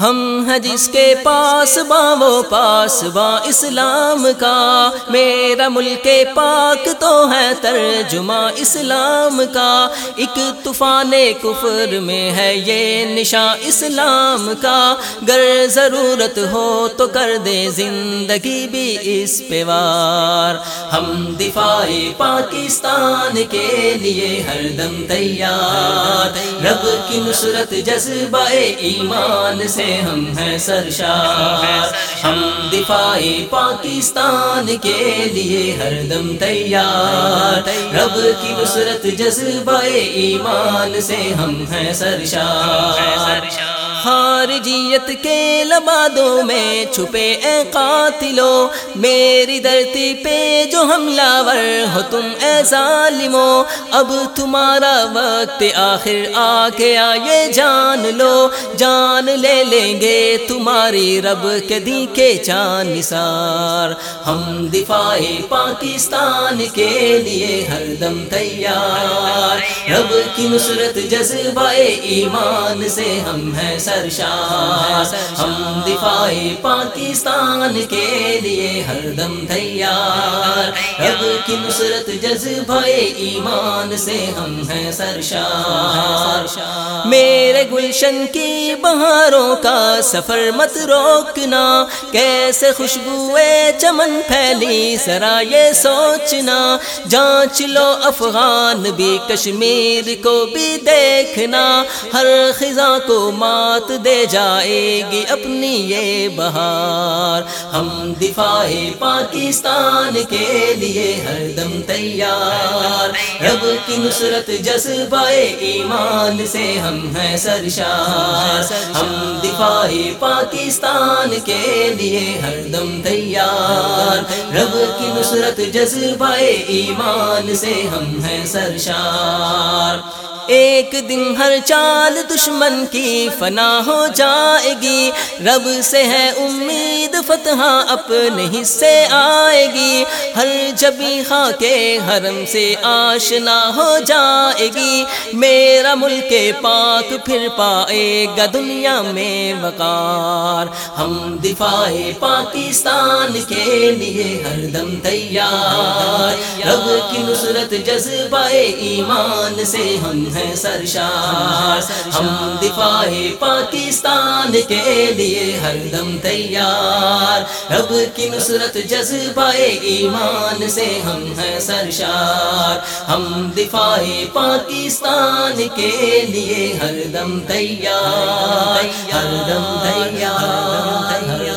ہم ہیں جس کے پاس با، وہ پاس با اسلام کا۔ میرا ملک پاک تو ہے ترجمہ اسلام کا۔ ایک طوفان کفر میں ہے یہ نشاں اسلام کا۔ گر ضرورت ہو تو کر دے زندگی بھی اس پہ وار۔ ہم دفاع پاکستان کے لیے ہر دم تیار۔ رب کی نصرت جذبہ ایمان سے ہم ہیں سرشار۔ ہم دفاع پاکستان کے لیے ہر دم تیار۔ رب کی نصرت جذبہ ایمان سے ہم ہیں سرشار۔ خارجیت کے لبادوں میں چھپے اے قاتلو، میری دھرتی پہ جو حملہ ور ہو تم اے ظالمو، اب تمہارا وقت آخر آ کے آئے جان لو، جان لے لیں گے تمہاری رب کے دی کے چان نثار۔ ہم دفاع پاکستان کے لیے ہر دم تیار۔ رب کی نصرت جذبہ ایمان سے ہم ہیں سرشار ہم دفاع پاکستان کے لیے ہر دم تیار۔ رب کی نصرت، جذبہ ایمان سے ہم ہیں سرشار میرے گلشن کی بہاروں کا سفر مت روکنا، کیسے خوشبوئے چمن پھیلی سرا یہ سوچنا۔ جانچ لو افغان بھی، کشمیر کو بھی دیکھنا۔ ہر خزاں کو مات دے جائے گی اپنی یہ بہار۔ ہم دفاع پاکستان کے لیے ہر دم تیار۔ رب کی نصرت جذبہ ایمان سے ہم ہیں سرشار۔ ہم دفاع پاکستان کے لیے ہر دم تیار۔ رب کی نصرت جذبہ ایمان سے ہم ہیں سرشار۔ ایک دن ہر چال دشمن کی فنا ہو جائے گی۔ رب سے ہے امید فتح اپنے حصے آئے گی۔ ہر جبی خاں کے حرم سے آشنا ہو جائے گی۔ میرا ملک پاک پھر پائے گا دنیا میں وقار۔ ہم دفاع پاکستان کے لیے ہر دم تیار۔ رب کی نصرت جذبہ ایمان سے ہم ہیں سرشار۔ ہم دفاع پاکستان کے لیے ہر دم تیار۔ رب کی نصرت جذبہ ایمان سے ہم ہیں سرشار۔ ہم دفاع پاکستان کے لیے ہر دم تیار۔ ہر دم تیار۔